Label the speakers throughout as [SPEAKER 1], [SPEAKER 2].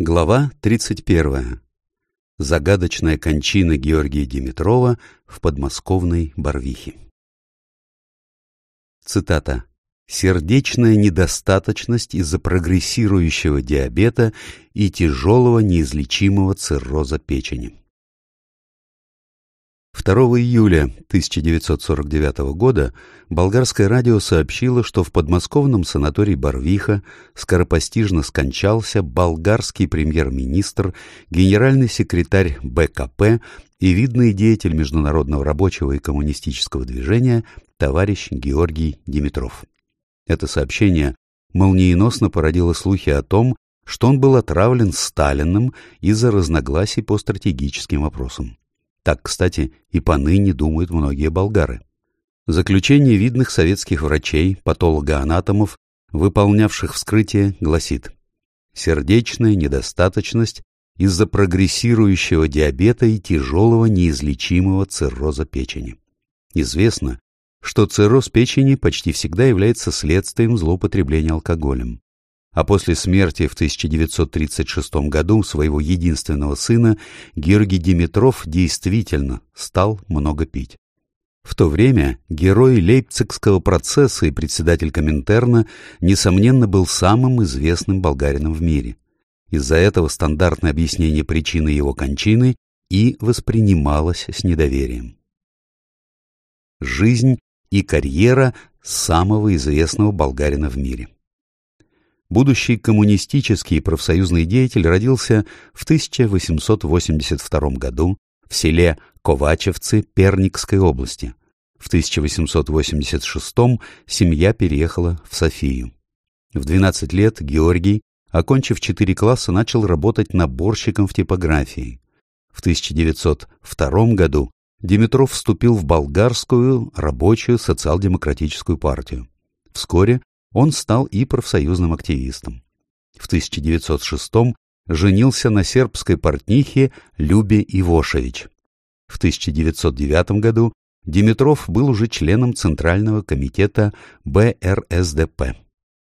[SPEAKER 1] Глава 31. Загадочная кончина Георгия Димитрова в подмосковной Барвихе. Цитата. «Сердечная недостаточность из-за прогрессирующего диабета и тяжелого неизлечимого цирроза печени». 2 июля 1949 года болгарское радио сообщило, что в подмосковном санатории Барвиха скоропостижно скончался болгарский премьер-министр, генеральный секретарь БКП и видный деятель международного рабочего и коммунистического движения товарищ Георгий Димитров. Это сообщение молниеносно породило слухи о том, что он был отравлен Сталиным из-за разногласий по стратегическим вопросам. Так, кстати, и поныне думают многие болгары. Заключение видных советских врачей, патологоанатомов, выполнявших вскрытие, гласит «Сердечная недостаточность из-за прогрессирующего диабета и тяжелого неизлечимого цирроза печени. Известно, что цирроз печени почти всегда является следствием злоупотребления алкоголем а после смерти в 1936 году своего единственного сына Георгий Димитров действительно стал много пить. В то время герой Лейпцигского процесса и председатель Коминтерна, несомненно, был самым известным болгарином в мире. Из-за этого стандартное объяснение причины его кончины и воспринималось с недоверием. Жизнь и карьера самого известного болгарина в мире будущий коммунистический профсоюзный деятель родился в 1882 году в селе Ковачевцы Перникской области. В 1886 семья переехала в Софию. В 12 лет Георгий, окончив 4 класса, начал работать наборщиком в типографии. В 1902 году Димитров вступил в болгарскую рабочую социал-демократическую партию. Вскоре он стал и профсоюзным активистом. В 1906 женился на сербской портнихе Любе Ивошевич. В 1909 году Димитров был уже членом Центрального комитета БРСДП.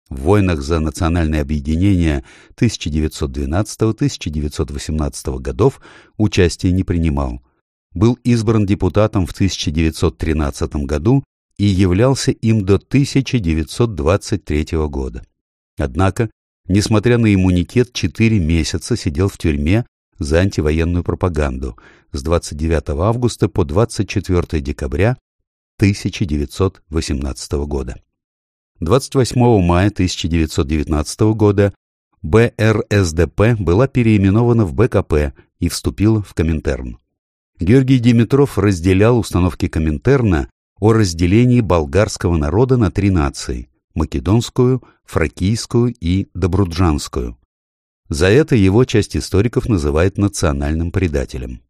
[SPEAKER 1] В войнах за национальное объединение 1912-1918 годов участия не принимал. Был избран депутатом в 1913 году и являлся им до 1923 года. Однако, несмотря на иммунитет, четыре месяца сидел в тюрьме за антивоенную пропаганду с 29 августа по 24 декабря 1918 года. 28 мая 1919 года БРСДП была переименована в БКП и вступила в Коминтерн. Георгий Димитров разделял установки Коминтерна о разделении болгарского народа на три нации – македонскую, фракийскую и добруджанскую. За это его часть историков называет национальным предателем.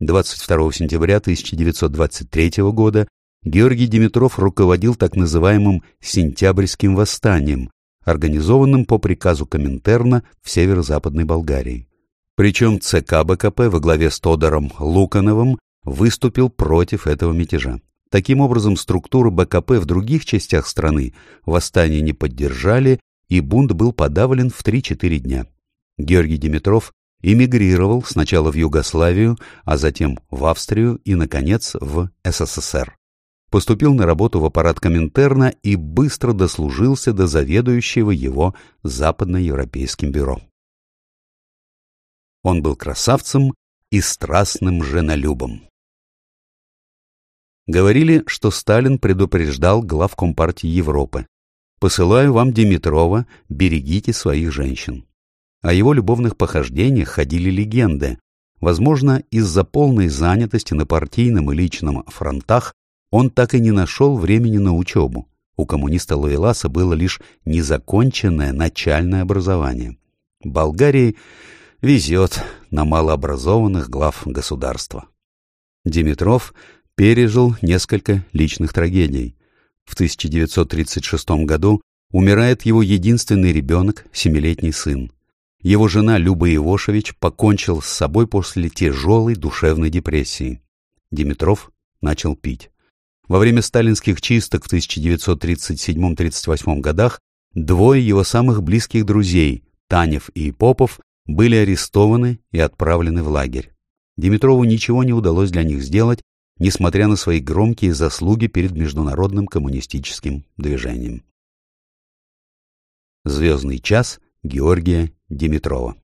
[SPEAKER 1] 22 сентября 1923 года Георгий Димитров руководил так называемым «Сентябрьским восстанием», организованным по приказу Коминтерна в северо-западной Болгарии. Причем ЦК БКП во главе с Тодором Лукановым выступил против этого мятежа. Таким образом, структуры БКП в других частях страны восстание не поддержали, и бунт был подавлен в 3-4 дня. Георгий Димитров эмигрировал сначала в Югославию, а затем в Австрию и, наконец, в СССР. Поступил на работу в аппарат Коминтерна и быстро дослужился до заведующего его западноевропейским бюро. Он был красавцем и страстным женолюбом. Говорили, что Сталин предупреждал глав Компартии Европы. «Посылаю вам Димитрова, берегите своих женщин». О его любовных похождениях ходили легенды. Возможно, из-за полной занятости на партийном и личном фронтах он так и не нашел времени на учебу. У коммуниста Луэласа было лишь незаконченное начальное образование. Болгарии везет на малообразованных глав государства. Димитров пережил несколько личных трагедий. В 1936 году умирает его единственный ребенок, семилетний сын. Его жена Люба Ивошевич покончил с собой после тяжелой душевной депрессии. Димитров начал пить. Во время сталинских чисток в 1937-38 годах двое его самых близких друзей, Танев и Попов, были арестованы и отправлены в лагерь. Димитрову ничего не удалось для них сделать, несмотря на свои громкие заслуги перед международным коммунистическим движением. Звездный час Георгия Димитрова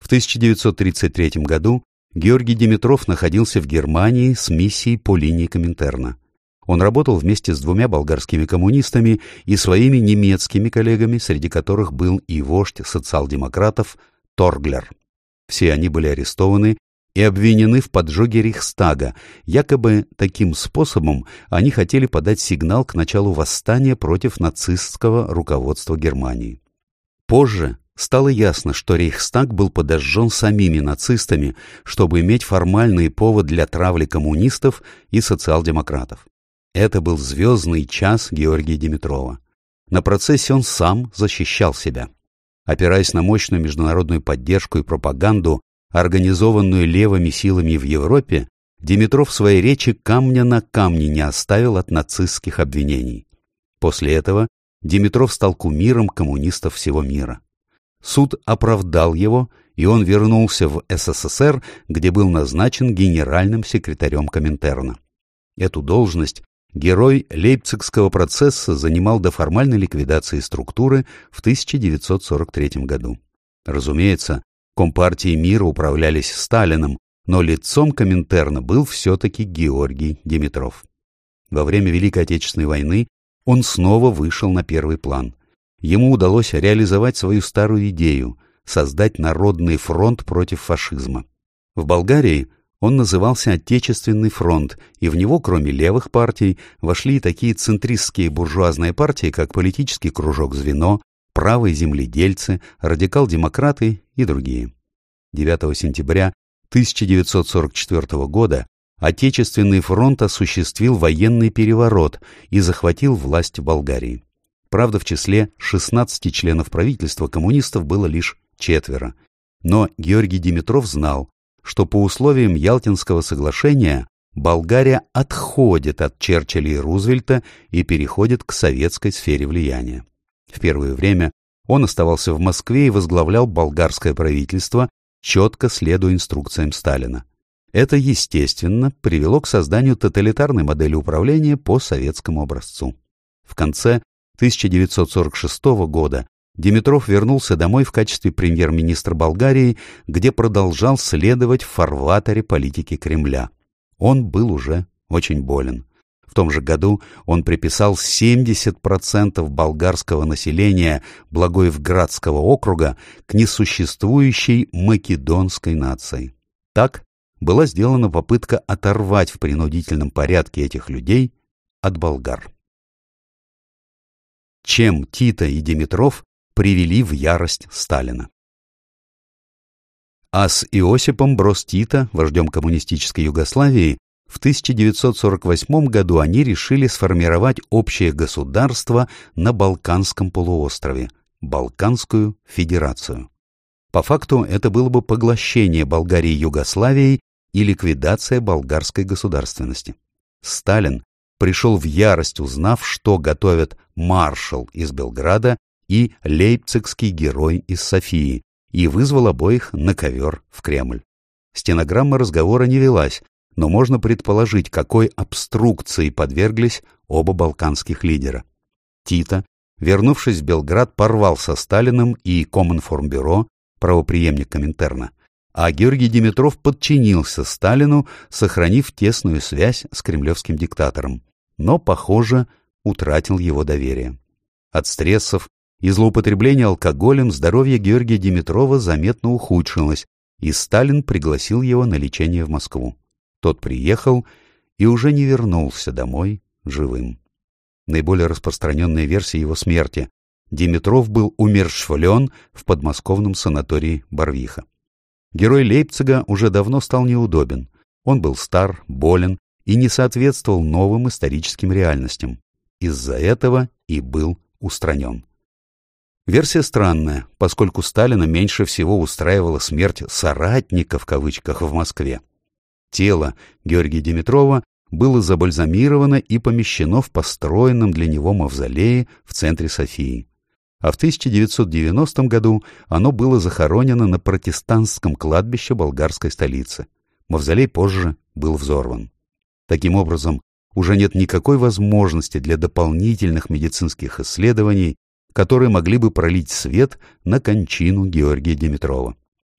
[SPEAKER 1] В 1933 году Георгий Димитров находился в Германии с миссией по линии Коминтерна. Он работал вместе с двумя болгарскими коммунистами и своими немецкими коллегами, среди которых был и вождь социал-демократов Торглер. Все они были арестованы и обвинены в поджоге Рейхстага. Якобы таким способом они хотели подать сигнал к началу восстания против нацистского руководства Германии. Позже стало ясно, что Рейхстаг был подожжен самими нацистами, чтобы иметь формальный повод для травли коммунистов и социал-демократов. Это был звездный час Георгия Димитрова. На процессе он сам защищал себя. Опираясь на мощную международную поддержку и пропаганду, организованную левыми силами в Европе, Димитров в своей речи камня на камне не оставил от нацистских обвинений. После этого Димитров стал кумиром коммунистов всего мира. Суд оправдал его, и он вернулся в СССР, где был назначен генеральным секретарем Коминтерна. Эту должность герой Лейпцигского процесса занимал до формальной ликвидации структуры в 1943 году. Разумеется, Компартии мира управлялись Сталиным, но лицом Коминтерна был все-таки Георгий Димитров. Во время Великой Отечественной войны он снова вышел на первый план. Ему удалось реализовать свою старую идею – создать народный фронт против фашизма. В Болгарии он назывался Отечественный фронт, и в него, кроме левых партий, вошли и такие центристские буржуазные партии, как политический кружок «Звено», правые земледельцы, радикал-демократы и другие. 9 сентября 1944 года Отечественный фронт осуществил военный переворот и захватил власть в Болгарии. Правда, в числе 16 членов правительства коммунистов было лишь четверо. Но Георгий Димитров знал, что по условиям Ялтинского соглашения Болгария отходит от Черчилля и Рузвельта и переходит к советской сфере влияния. В первое время он оставался в Москве и возглавлял болгарское правительство, четко следуя инструкциям Сталина. Это, естественно, привело к созданию тоталитарной модели управления по советскому образцу. В конце 1946 года Димитров вернулся домой в качестве премьер-министра Болгарии, где продолжал следовать в фарватере политики Кремля. Он был уже очень болен. В том же году он приписал 70% болгарского населения Благоевградского округа к несуществующей македонской нации. Так была сделана попытка оторвать в принудительном порядке этих людей от болгар. Чем Тита и Димитров привели в ярость Сталина? А с Иосипом Брос Тита, вождем коммунистической Югославии, в 1948 году они решили сформировать общее государство на Балканском полуострове – Балканскую Федерацию. По факту это было бы поглощение Болгарии Югославией и ликвидация болгарской государственности. Сталин пришел в ярость, узнав, что готовят маршал из Белграда и лейпцигский герой из Софии, и вызвал обоих на ковер в Кремль. Стенограмма разговора не велась, но можно предположить, какой обструкции подверглись оба балканских лидера. Тита, вернувшись в Белград, порвал со Сталиным и Коминформбюро, правоприемник Коминтерна, а Георгий Димитров подчинился Сталину, сохранив тесную связь с кремлевским диктатором, но, похоже, утратил его доверие. От стрессов и злоупотребления алкоголем здоровье Георгия Димитрова заметно ухудшилось, и Сталин пригласил его на лечение в Москву. Тот приехал и уже не вернулся домой живым. Наиболее распространенная версия его смерти. Димитров был умерщвлен в подмосковном санатории Барвиха. Герой Лейпцига уже давно стал неудобен. Он был стар, болен и не соответствовал новым историческим реальностям. Из-за этого и был устранен. Версия странная, поскольку Сталина меньше всего устраивала смерть «соратника» в кавычках в Москве. Тело Георгия Димитрова было забальзамировано и помещено в построенном для него мавзолее в центре Софии. а в 1990 году оно было захоронено на протестантском кладбище болгарской столицы. Мавзолей позже был взорван. Таким образом, уже нет никакой возможности для дополнительных медицинских исследований, которые могли бы пролить свет на кончину Георгия Димитрова.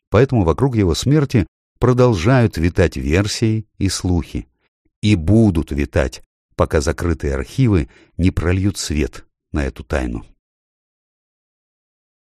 [SPEAKER 1] Поэтому вокруг его смерти продолжают витать версии и слухи. И будут витать, пока закрытые архивы не прольют свет на эту тайну.